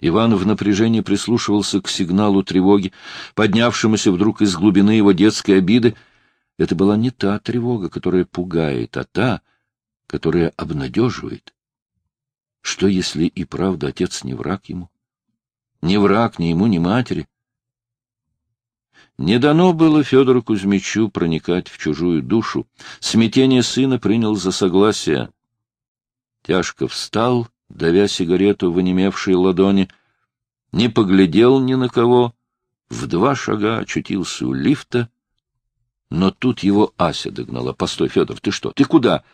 Иван в напряжении прислушивался к сигналу тревоги, поднявшемуся вдруг из глубины его детской обиды. Это была не та тревога, которая пугает, а та, которая обнадеживает. Что, если и правда отец не враг ему? Не враг ни ему, ни матери. Не дано было Федору Кузьмичу проникать в чужую душу. Смятение сына принял за согласие. Тяжко встал, давя сигарету в онемевшей ладони, не поглядел ни на кого, в два шага очутился у лифта, но тут его Ася догнала. — Постой, Федор, ты что? Ты куда?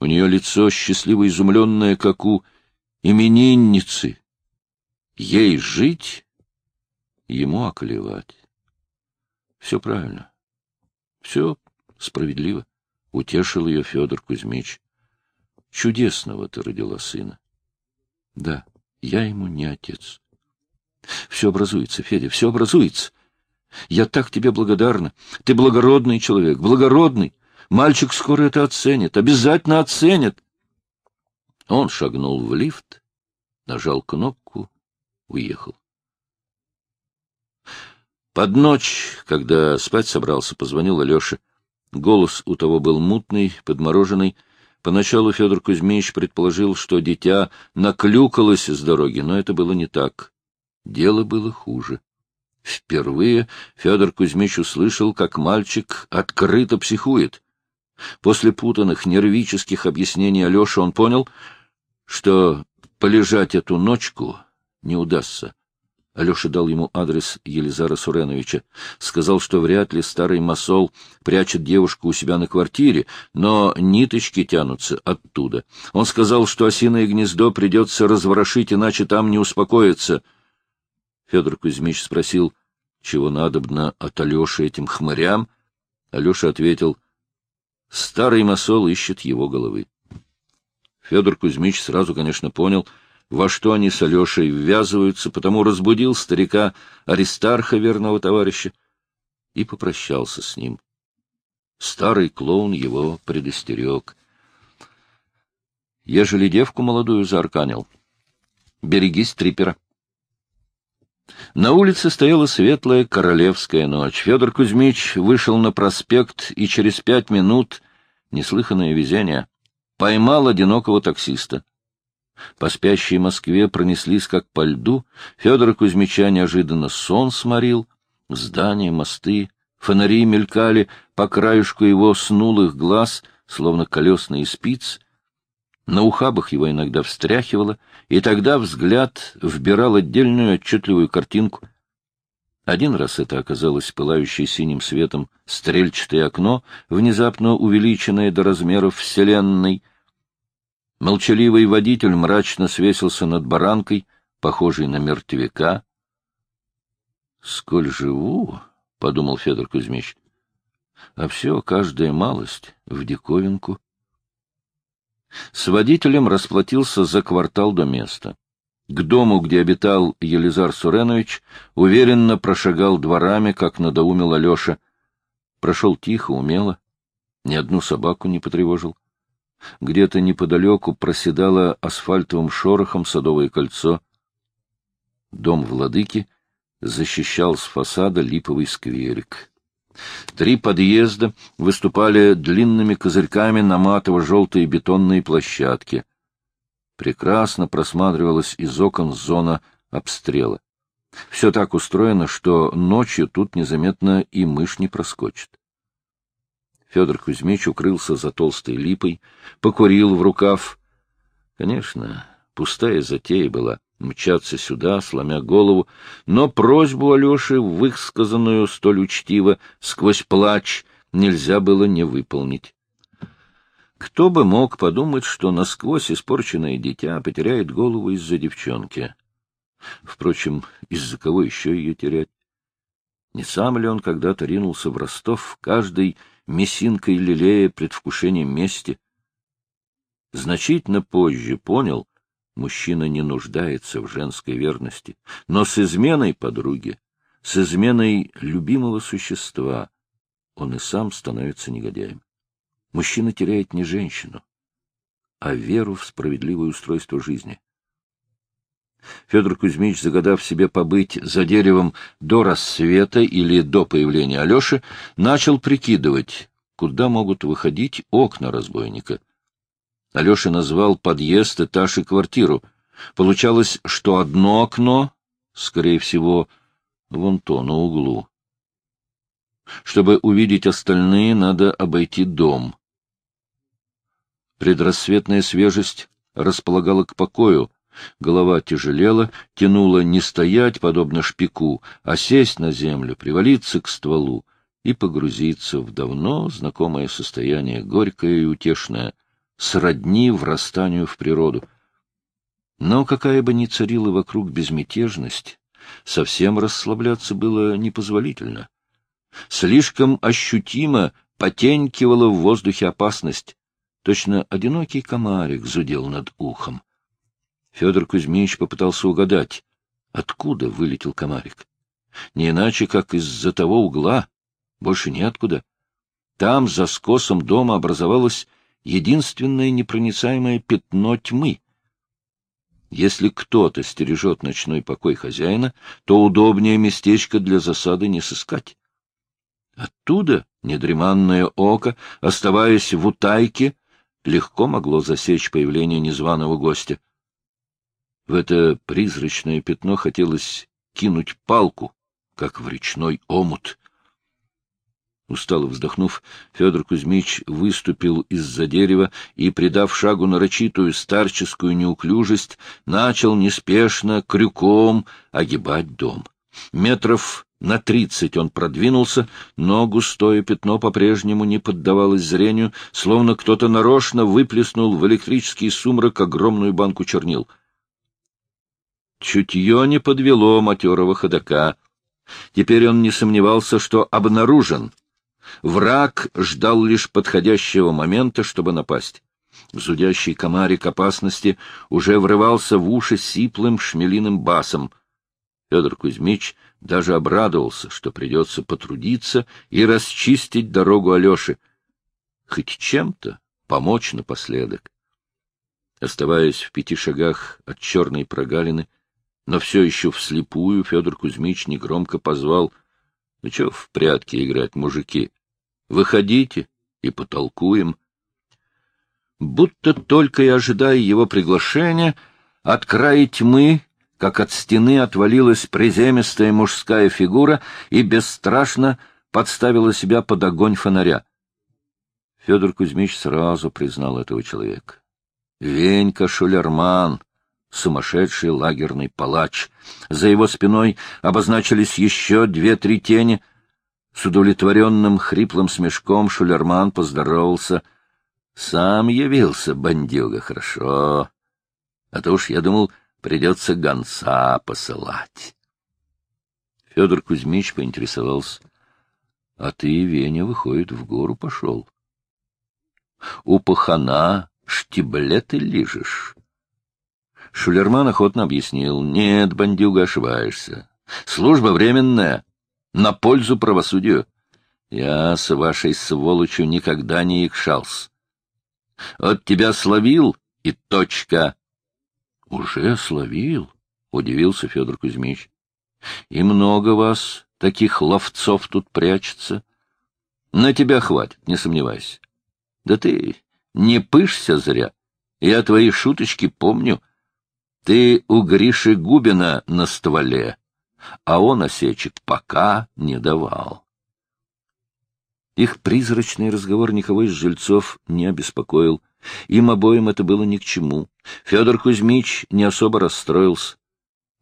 У нее лицо счастливо изумленное, как у именинницы. Ей жить, ему околевать. Все правильно. Все справедливо. Утешил ее Федор Кузьмич. Чудесного ты родила сына. Да, я ему не отец. Все образуется, Федя, все образуется. Я так тебе благодарна. Ты благородный человек, благородный. Мальчик скоро это оценит, обязательно оценит. Он шагнул в лифт, нажал кнопку, уехал. Под ночь, когда спать собрался, позвонил Алеша. Голос у того был мутный, подмороженный. Поначалу Федор Кузьмич предположил, что дитя наклюкалось с дороги, но это было не так. Дело было хуже. Впервые Федор Кузьмич услышал, как мальчик открыто психует. После путанных нервических объяснений Алеши он понял, что полежать эту ночку не удастся. Алеша дал ему адрес Елизара Суреновича. Сказал, что вряд ли старый масол прячет девушку у себя на квартире, но ниточки тянутся оттуда. Он сказал, что осиное гнездо придется разворошить, иначе там не успокоится. Федор Кузьмич спросил, чего надобно от Алеши этим хмырям. Алеша ответил, старый масол ищет его головы. Федор Кузьмич сразу, конечно, понял — во что они с Алешей ввязываются, потому разбудил старика Аристарха, верного товарища, и попрощался с ним. Старый клоун его предостерег. Ежели девку молодую заарканил, берегись трипера. На улице стояла светлая королевская ночь. Федор Кузьмич вышел на проспект и через пять минут, неслыханное везение, поймал одинокого таксиста. По спящей Москве пронеслись как по льду. Федора Кузьмича неожиданно сон сморил. Здания, мосты, фонари мелькали по краешку его снулых глаз, словно колесные спицы. На ухабах его иногда встряхивало, и тогда взгляд вбирал отдельную отчетливую картинку. Один раз это оказалось пылающее синим светом стрельчатое окно, внезапно увеличенное до размеров Вселенной — Молчаливый водитель мрачно свесился над баранкой, похожей на мертвяка. — Сколь живу, — подумал Федор Кузьмич, — а все, каждая малость, в диковинку. С водителем расплатился за квартал до места. К дому, где обитал Елизар Суренович, уверенно прошагал дворами, как надоумил Алеша. Прошел тихо, умело, ни одну собаку не потревожил. Где-то неподалеку проседало асфальтовым шорохом садовое кольцо. Дом владыки защищал с фасада липовый скверик. Три подъезда выступали длинными козырьками на матово-желтые бетонные площадки. Прекрасно просматривалась из окон зона обстрела. Все так устроено, что ночью тут незаметно и мышь не проскочит. Федор Кузьмич укрылся за толстой липой, покурил в рукав. Конечно, пустая затея была мчаться сюда, сломя голову, но просьбу Алеши, высказанную столь учтиво, сквозь плач, нельзя было не выполнить. Кто бы мог подумать, что насквозь испорченное дитя потеряет голову из-за девчонки? Впрочем, из-за кого еще ее терять? Не сам ли он когда-то ринулся в Ростов, каждый месинкой лелея предвкушение мести. Значительно позже понял, мужчина не нуждается в женской верности, но с изменой подруги, с изменой любимого существа он и сам становится негодяем. Мужчина теряет не женщину, а веру в справедливое устройство жизни. Федор Кузьмич, загадав себе побыть за деревом до рассвета или до появления Алеши, начал прикидывать, куда могут выходить окна разбойника. Алеша назвал подъезд, этаж и квартиру. Получалось, что одно окно, скорее всего, вон то, на углу. Чтобы увидеть остальные, надо обойти дом. Предрассветная свежесть располагала к покою, голова тяжелела, тянула не стоять, подобно шпику, а сесть на землю, привалиться к стволу и погрузиться в давно знакомое состояние, горькое и утешное, сродни врастанию в природу. Но какая бы ни царила вокруг безмятежность, совсем расслабляться было непозволительно. Слишком ощутимо потенькивала в воздухе опасность. Точно одинокий комарик зудел над ухом. Федор Кузьмич попытался угадать, откуда вылетел комарик. Не иначе, как из-за того угла, больше неоткуда. Там, за скосом дома, образовалось единственное непроницаемое пятно тьмы. Если кто-то стережет ночной покой хозяина, то удобнее местечко для засады не сыскать. Оттуда недреманное око, оставаясь в утайке, легко могло засечь появление незваного гостя. В это призрачное пятно хотелось кинуть палку, как в речной омут. Устало вздохнув, Федор Кузьмич выступил из-за дерева и, придав шагу нарочитую старческую неуклюжесть, начал неспешно, крюком огибать дом. Метров на тридцать он продвинулся, но густое пятно по-прежнему не поддавалось зрению, словно кто-то нарочно выплеснул в электрический сумрак огромную банку чернил. Чутье не подвело матерого ходока. Теперь он не сомневался, что обнаружен — Враг ждал лишь подходящего момента, чтобы напасть. Зудящий комарик опасности уже врывался в уши сиплым шмелиным басом. Федор Кузьмич даже обрадовался, что придется потрудиться и расчистить дорогу Алёше. Хоть чем-то помочь напоследок. Оставаясь в пяти шагах от черной прогалины, но все еще вслепую, Федор Кузьмич негромко позвал — Ну, что в прятки играть, мужики? Выходите и потолкуем. Будто только и ожидая его приглашения, от края тьмы, как от стены, отвалилась приземистая мужская фигура и бесстрашно подставила себя под огонь фонаря. Федор Кузьмич сразу признал этого человека. Венька Шулерман, сумасшедший лагерный палач. За его спиной обозначились еще две-три тени — с удовлетворенным хриплым смешком Шулерман поздоровался. Сам явился бандюга, хорошо. А то уж, я думал, придется гонца посылать. Федор Кузьмич поинтересовался. — А ты, Веня, выходит, в гору пошел. У пахана штиблеты лижешь. Шулерман охотно объяснил. — Нет, бандюга, ошибаешься. Служба временная на пользу правосудию. Я с вашей сволочью никогда не икшался. От тебя словил и точка. — Уже словил? — удивился Федор Кузьмич. — И много вас, таких ловцов, тут прячется. На тебя хватит, не сомневайся. Да ты не пышься зря. Я твои шуточки помню. Ты у Гриши Губина на стволе а он осечек пока не давал. Их призрачный разговор никого из жильцов не обеспокоил. Им обоим это было ни к чему. Федор Кузьмич не особо расстроился.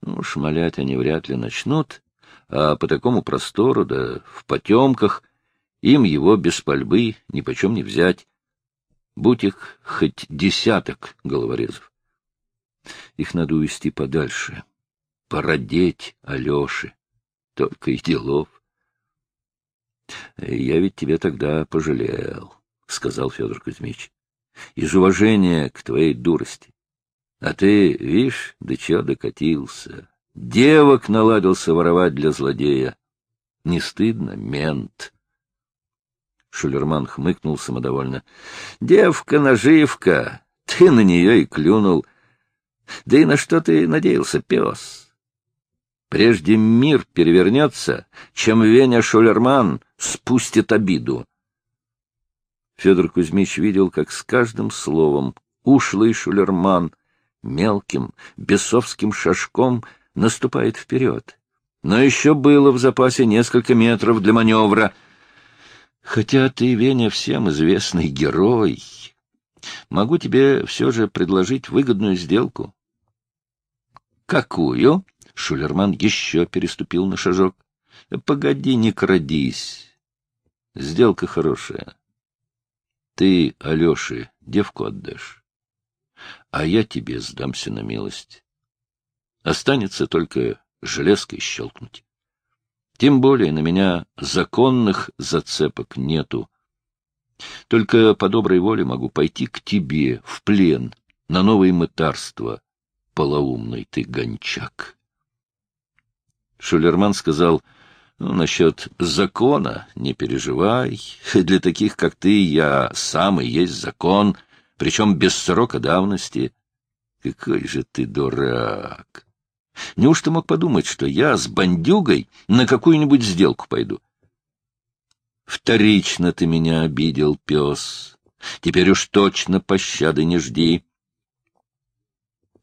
Ну, шмалять они вряд ли начнут, а по такому простору, да в потемках, им его без пальбы нипочем не взять. Будь их хоть десяток головорезов. Их надо увести подальше породеть Алёше. Только и делов. — Я ведь тебя тогда пожалел, — сказал Федор Кузьмич, — из уважения к твоей дурости. А ты, видишь, до чего докатился. Девок наладился воровать для злодея. Не стыдно, мент. Шулерман хмыкнул самодовольно. — Девка-наживка, ты на нее и клюнул. Да и на что ты надеялся, пес? Прежде мир перевернется, чем Веня Шулерман спустит обиду. Федор Кузьмич видел, как с каждым словом ушлый Шулерман мелким бесовским шажком наступает вперед. Но еще было в запасе несколько метров для маневра. Хотя ты, Веня, всем известный герой, могу тебе все же предложить выгодную сделку. — Какую? — Шулерман еще переступил на шажок. — Погоди, не крадись. Сделка хорошая. Ты Алёше девку отдашь, а я тебе сдамся на милость. Останется только железкой щелкнуть. Тем более на меня законных зацепок нету. Только по доброй воле могу пойти к тебе в плен на новые мытарства, полоумный ты гончак. Шулерман сказал, ну, насчет закона не переживай. Для таких, как ты, я сам и есть закон, причем без срока давности. Какой же ты дурак! Неужто мог подумать, что я с бандюгой на какую-нибудь сделку пойду? Вторично ты меня обидел, пес. Теперь уж точно пощады не жди.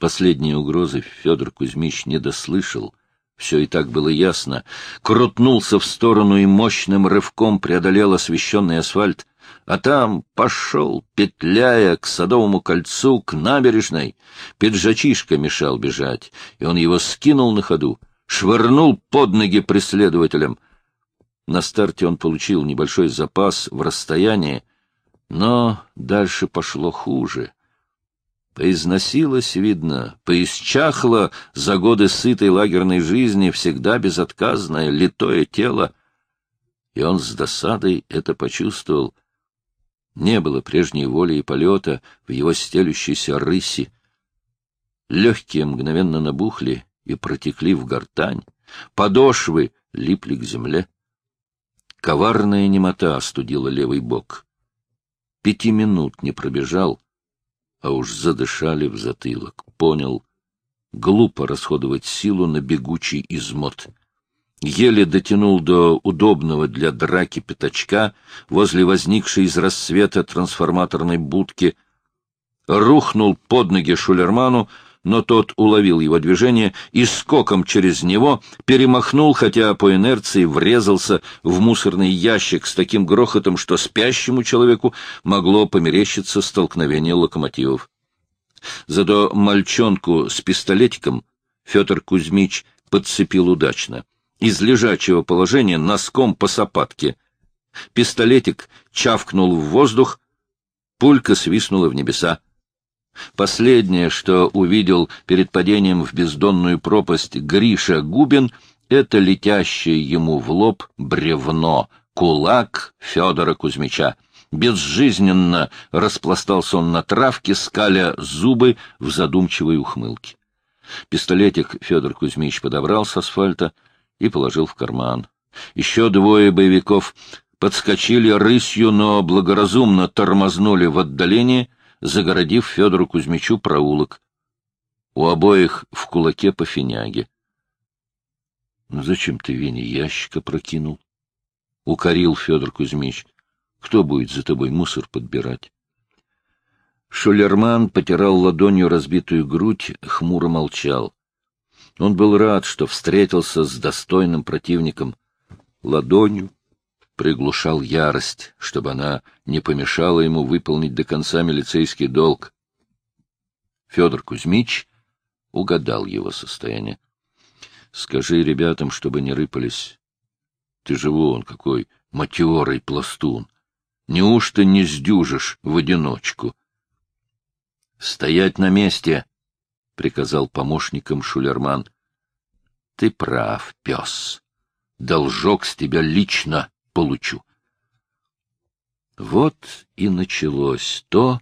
Последние угрозы Федор Кузьмич не дослышал. Все и так было ясно. Крутнулся в сторону и мощным рывком преодолел освещенный асфальт а там пошел, петляя к Садовому кольцу, к набережной. Пиджачишка мешал бежать, и он его скинул на ходу, швырнул под ноги преследователям. На старте он получил небольшой запас в расстоянии, но дальше пошло хуже. Поизносилось, видно, поисчахло за годы сытой лагерной жизни всегда безотказное, литое тело, и он с досадой это почувствовал — не было прежней воли и полета в его стелющейся рыси. Легкие мгновенно набухли и протекли в гортань, подошвы липли к земле. Коварная немота остудила левый бок. Пяти минут не пробежал, а уж задышали в затылок. Понял, глупо расходовать силу на бегучий измот — еле дотянул до удобного для драки пятачка возле возникшей из рассвета трансформаторной будки, рухнул под ноги Шулерману, но тот уловил его движение и скоком через него перемахнул, хотя по инерции врезался в мусорный ящик с таким грохотом, что спящему человеку могло померещиться столкновение локомотивов. Зато мальчонку с пистолетиком Федор Кузьмич подцепил удачно — из лежачего положения носком по сапатке. Пистолетик чавкнул в воздух, пулька свистнула в небеса. Последнее, что увидел перед падением в бездонную пропасть Гриша Губин, это летящее ему в лоб бревно, кулак Федора Кузьмича. Безжизненно распластался он на травке, скаля зубы в задумчивой ухмылке. Пистолетик Федор Кузьмич подобрал с асфальта, и положил в карман. Еще двое боевиков подскочили рысью, но благоразумно тормознули в отдалении, загородив Федору Кузьмичу проулок. У обоих в кулаке по финяге. — Ну зачем ты, Веня, ящика прокинул? — укорил Федор Кузьмич. — Кто будет за тобой мусор подбирать? Шулерман потирал ладонью разбитую грудь, хмуро молчал. Он был рад, что встретился с достойным противником. Ладонью приглушал ярость, чтобы она не помешала ему выполнить до конца милицейский долг. Федор Кузьмич угадал его состояние. — Скажи ребятам, чтобы не рыпались. Ты же вон какой матерый пластун. Неужто не сдюжишь в одиночку? — Стоять на месте! — приказал помощникам Шулерман. — Ты прав, пес. Должок с тебя лично получу. Вот и началось то,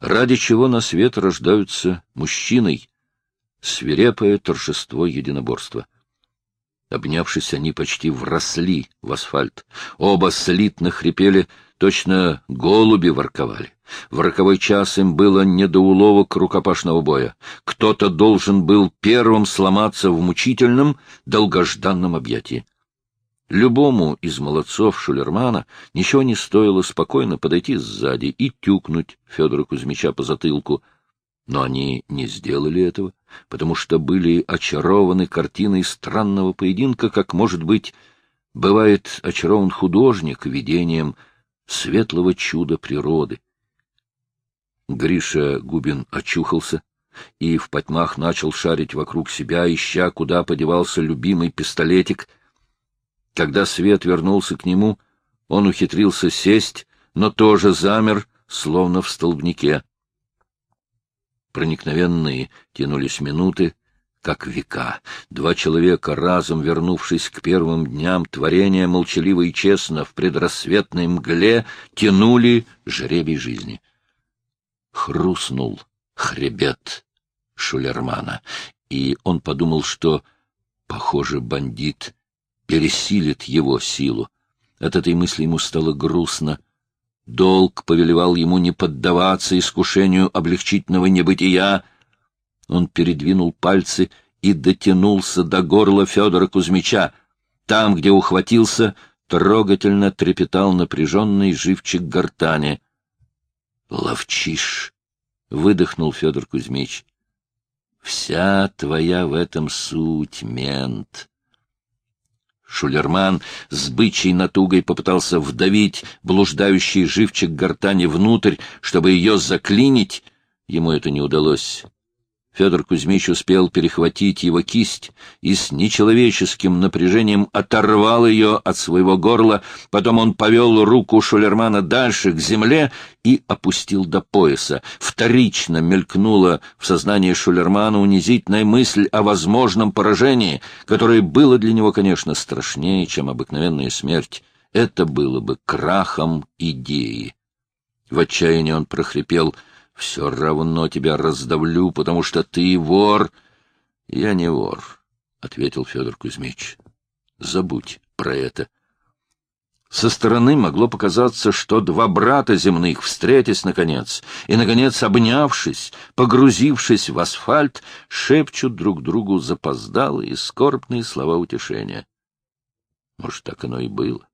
ради чего на свет рождаются мужчиной, свирепое торжество единоборства. Обнявшись, они почти вросли в асфальт. Оба слитно хрипели, точно голуби ворковали. В роковой час им было не до уловок рукопашного боя. Кто-то должен был первым сломаться в мучительном, долгожданном объятии. Любому из молодцов Шулермана ничего не стоило спокойно подойти сзади и тюкнуть Федора Кузьмича по затылку. Но они не сделали этого, потому что были очарованы картиной странного поединка, как, может быть, бывает очарован художник видением светлого чуда природы. Гриша Губин очухался и в потьмах начал шарить вокруг себя, ища, куда подевался любимый пистолетик — когда свет вернулся к нему, он ухитрился сесть, но тоже замер, словно в столбнике. Проникновенные тянулись минуты, как века. Два человека, разом вернувшись к первым дням творения, молчаливо и честно в предрассветной мгле тянули жребий жизни. Хрустнул хребет Шулермана, и он подумал, что, похоже, бандит пересилит его силу. От этой мысли ему стало грустно. Долг повелевал ему не поддаваться искушению облегчительного небытия. Он передвинул пальцы и дотянулся до горла Федора Кузьмича. Там, где ухватился, трогательно трепетал напряженный живчик гортани. — Ловчишь! — выдохнул Федор Кузьмич. — Вся твоя в этом суть, мент. Шулерман с бычьей натугой попытался вдавить блуждающий живчик гортани внутрь, чтобы ее заклинить. Ему это не удалось. Федор Кузьмич успел перехватить его кисть и с нечеловеческим напряжением оторвал ее от своего горла. Потом он повел руку Шулермана дальше, к земле, и опустил до пояса. Вторично мелькнула в сознании Шулермана унизительная мысль о возможном поражении, которое было для него, конечно, страшнее, чем обыкновенная смерть. Это было бы крахом идеи. В отчаянии он прохрипел — все равно тебя раздавлю, потому что ты вор. — Я не вор, — ответил Федор Кузьмич. — Забудь про это. Со стороны могло показаться, что два брата земных, встретясь, наконец, и, наконец, обнявшись, погрузившись в асфальт, шепчут друг другу запоздалые и скорбные слова утешения. Может, так оно и было.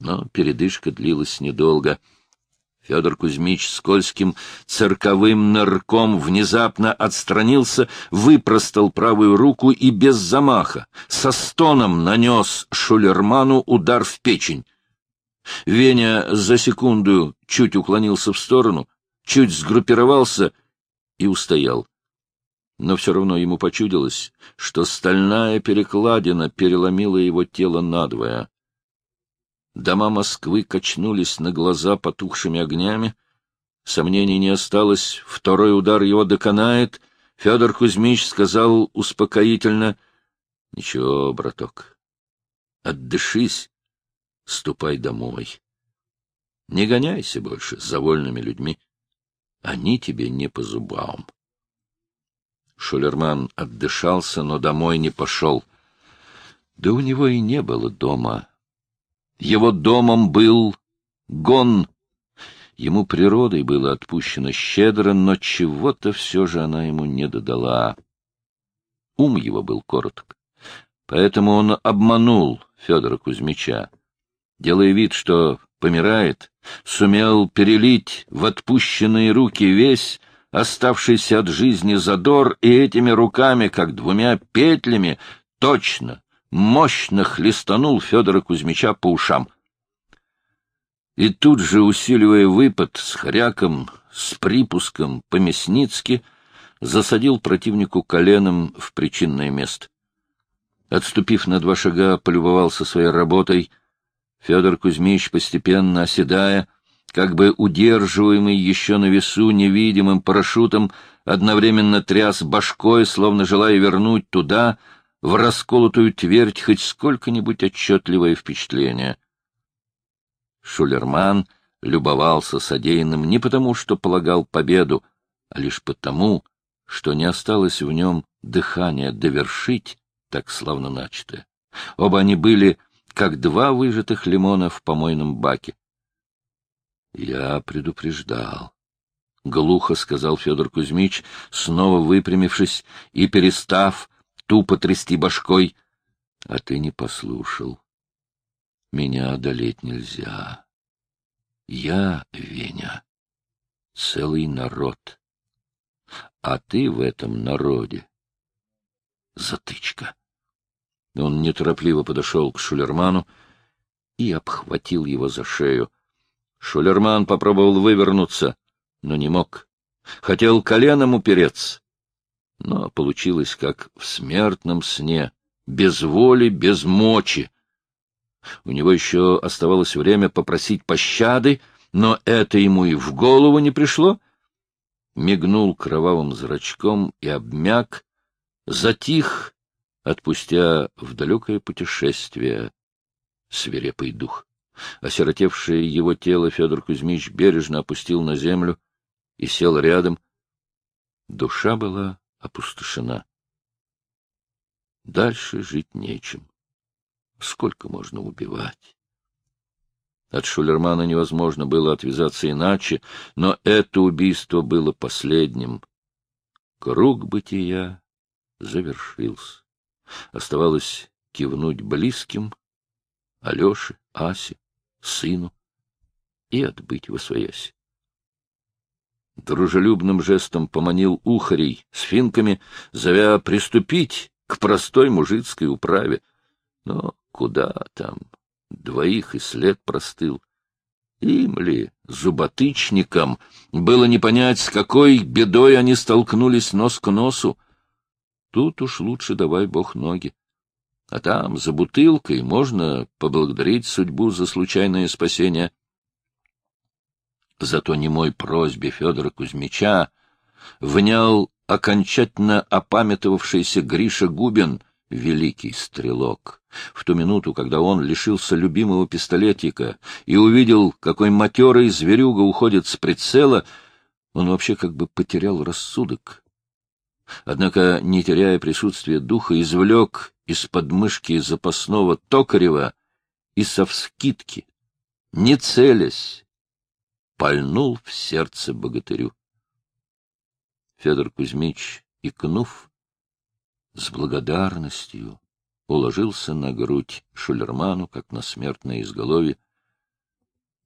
Но передышка длилась недолго — Федор Кузьмич скользким цирковым нырком внезапно отстранился, выпростал правую руку и без замаха, со стоном нанес Шулерману удар в печень. Веня за секунду чуть уклонился в сторону, чуть сгруппировался и устоял. Но все равно ему почудилось, что стальная перекладина переломила его тело надвое. Дома Москвы качнулись на глаза потухшими огнями. Сомнений не осталось, второй удар его доконает. Федор Кузьмич сказал успокоительно, — Ничего, браток, отдышись, ступай домой. Не гоняйся больше за вольными людьми. Они тебе не по зубам. Шулерман отдышался, но домой не пошел. Да у него и не было дома. Его домом был гон. Ему природой было отпущено щедро, но чего-то все же она ему не додала. Ум его был короток. Поэтому он обманул Федора Кузьмича. Делая вид, что помирает, сумел перелить в отпущенные руки весь оставшийся от жизни задор и этими руками, как двумя петлями, точно, мощно хлестанул Федора Кузьмича по ушам. И тут же, усиливая выпад с хряком, с припуском по-мясницки, засадил противнику коленом в причинное место. Отступив на два шага, полюбовался своей работой. Федор Кузьмич, постепенно оседая, как бы удерживаемый еще на весу невидимым парашютом, одновременно тряс башкой, словно желая вернуть туда, в расколотую твердь хоть сколько-нибудь отчетливое впечатление. Шулерман любовался содеянным не потому, что полагал победу, а лишь потому, что не осталось в нем дыхания довершить так славно начатое. Оба они были, как два выжатых лимона в помойном баке. — Я предупреждал. — глухо сказал Федор Кузьмич, снова выпрямившись и перестав тупо трясти башкой. — А ты не послушал. Меня одолеть нельзя. Я, Веня, целый народ. А ты в этом народе затычка. Он неторопливо подошел к Шулерману и обхватил его за шею. Шулерман попробовал вывернуться, но не мог. Хотел коленом упереться, но получилось как в смертном сне, без воли, без мочи. У него еще оставалось время попросить пощады, но это ему и в голову не пришло. Мигнул кровавым зрачком и обмяк, затих, отпустя в далекое путешествие свирепый дух. Осиротевшее его тело Федор Кузьмич бережно опустил на землю и сел рядом. Душа была опустошена. Дальше жить нечем. Сколько можно убивать? От Шулермана невозможно было отвязаться иначе, но это убийство было последним. Круг бытия завершился. Оставалось кивнуть близким, Алёше, Асе, сыну, и отбыть во своясь. Дружелюбным жестом поманил ухарей с финками, зовя приступить к простой мужицкой управе. Но куда там? Двоих и след простыл. Им ли, зуботычникам, было не понять, с какой бедой они столкнулись нос к носу. Тут уж лучше давай бог ноги. А там, за бутылкой, можно поблагодарить судьбу за случайное спасение. Зато не мой просьбе Федора Кузьмича внял окончательно опамятовавшийся Гриша Губин, великий стрелок. В ту минуту, когда он лишился любимого пистолетика и увидел, какой матерый зверюга уходит с прицела, он вообще как бы потерял рассудок. Однако, не теряя присутствия духа, извлек из подмышки запасного токарева и со вскидки, не целясь, пальнул в сердце богатырю. Федор Кузьмич, икнув, с благодарностью уложился на грудь Шулерману, как на смертное изголовье.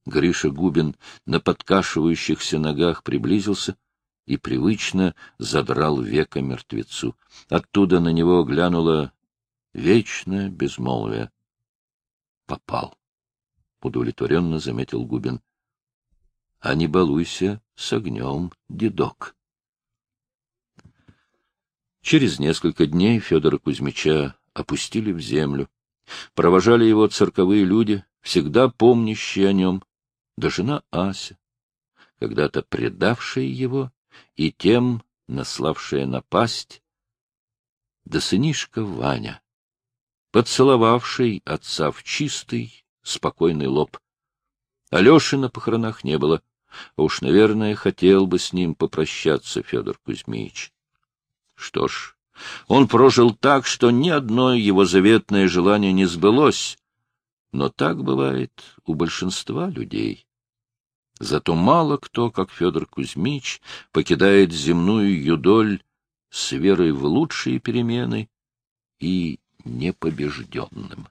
Гриша Губин на подкашивающихся ногах приблизился и привычно задрал века мертвецу. Оттуда на него глянуло вечное безмолвие. Попал. Удовлетворенно заметил Губин. А не балуйся с огнем, дедок. Через несколько дней Федора Кузьмича опустили в землю. Провожали его цирковые люди, всегда помнящие о нем, да жена Ася, когда-то предавшая его и тем наславшая напасть, да сынишка Ваня, поцеловавший отца в чистый, спокойный лоб. Алеши на похоронах не было, уж, наверное, хотел бы с ним попрощаться Федор Кузьмич. Что ж, он прожил так, что ни одно его заветное желание не сбылось, но так бывает у большинства людей. Зато мало кто, как Федор Кузьмич, покидает земную юдоль с верой в лучшие перемены и непобежденным.